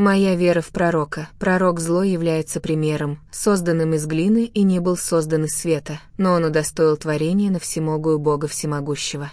Моя вера в пророка. Пророк зло является примером, созданным из глины и не был создан из света, но он удостоил творения на всемогую Бога Всемогущего.